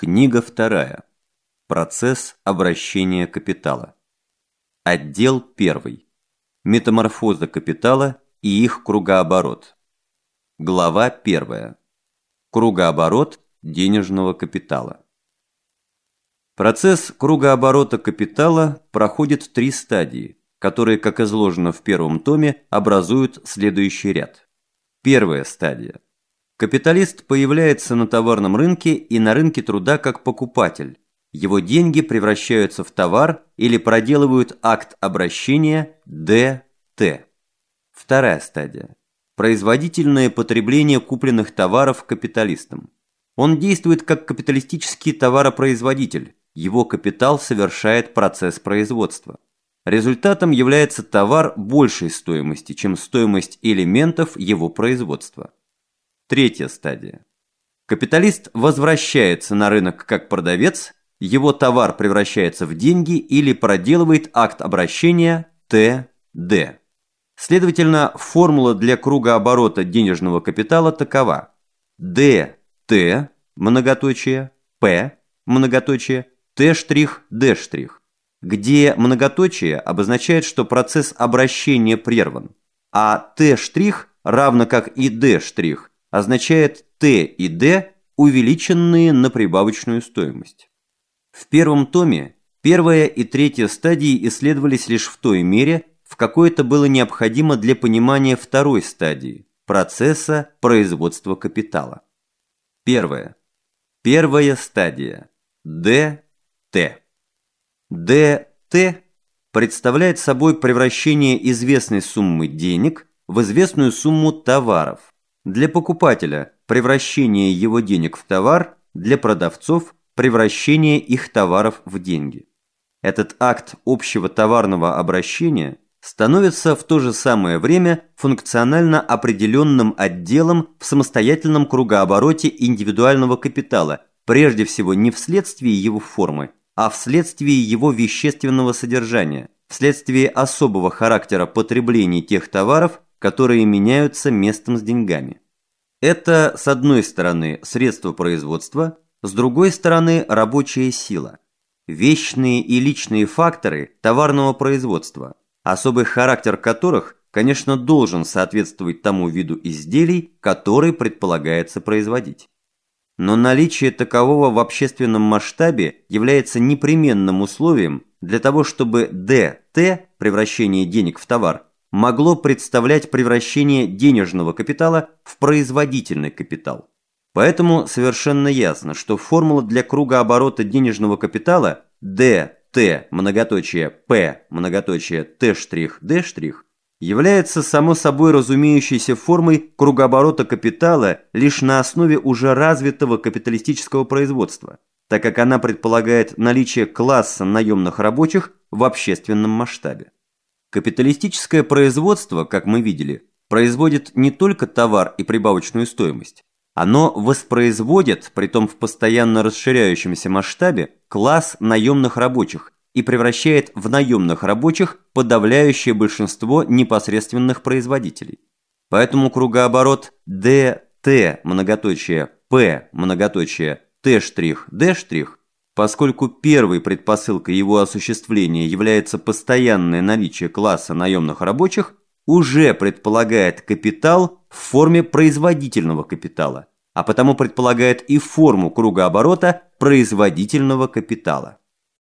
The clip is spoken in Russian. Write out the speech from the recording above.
Книга вторая. Процесс обращения капитала. Отдел первый. Метаморфоза капитала и их кругооборот. Глава первая. Кругооборот денежного капитала. Процесс кругооборота капитала проходит три стадии, которые, как изложено в первом томе, образуют следующий ряд. Первая стадия – Капиталист появляется на товарном рынке и на рынке труда как покупатель. Его деньги превращаются в товар или проделывают акт обращения ДТ. Вторая стадия. Производительное потребление купленных товаров капиталистом. Он действует как капиталистический товаропроизводитель. Его капитал совершает процесс производства. Результатом является товар большей стоимости, чем стоимость элементов его производства. Третья стадия. Капиталист возвращается на рынок как продавец, его товар превращается в деньги или проделывает акт обращения ТД. Следовательно, формула для круга оборота денежного капитала такова. ДТ, многоточие, П, многоточие, Т', Д', где многоточие обозначает, что процесс обращения прерван, а Т' равно как и Д' означает Т и Д, увеличенные на прибавочную стоимость. В первом томе первая и третья стадии исследовались лишь в той мере, в какой это было необходимо для понимания второй стадии – процесса производства капитала. Первая. Первая стадия – ДТ. ДТ представляет собой превращение известной суммы денег в известную сумму товаров, для покупателя – превращение его денег в товар, для продавцов – превращение их товаров в деньги. Этот акт общего товарного обращения становится в то же самое время функционально определенным отделом в самостоятельном кругообороте индивидуального капитала, прежде всего не вследствие его формы, а вследствие его вещественного содержания, вследствие особого характера потребления тех товаров, которые меняются местом с деньгами. Это, с одной стороны, средство производства, с другой стороны, рабочая сила. Вечные и личные факторы товарного производства, особый характер которых, конечно, должен соответствовать тому виду изделий, который предполагается производить. Но наличие такового в общественном масштабе является непременным условием для того, чтобы ДТ, превращение денег в товар, могло представлять превращение денежного капитала в производительный капитал. Поэтому совершенно ясно, что формула для круга оборота денежного капитала ДТ многоточие П многоточие Т', Д' является само собой разумеющейся формой кругооборота капитала лишь на основе уже развитого капиталистического производства, так как она предполагает наличие класса наемных рабочих в общественном масштабе. Капиталистическое производство, как мы видели, производит не только товар и прибавочную стоимость. Оно воспроизводит, притом в постоянно расширяющемся масштабе, класс наемных рабочих и превращает в наемных рабочих подавляющее большинство непосредственных производителей. Поэтому кругооборот ДТ многоточие П многоточие Т', Д' Поскольку первой предпосылкой его осуществления является постоянное наличие класса наемных рабочих, уже предполагает капитал в форме производительного капитала, а потому предполагает и форму круга оборота производительного капитала.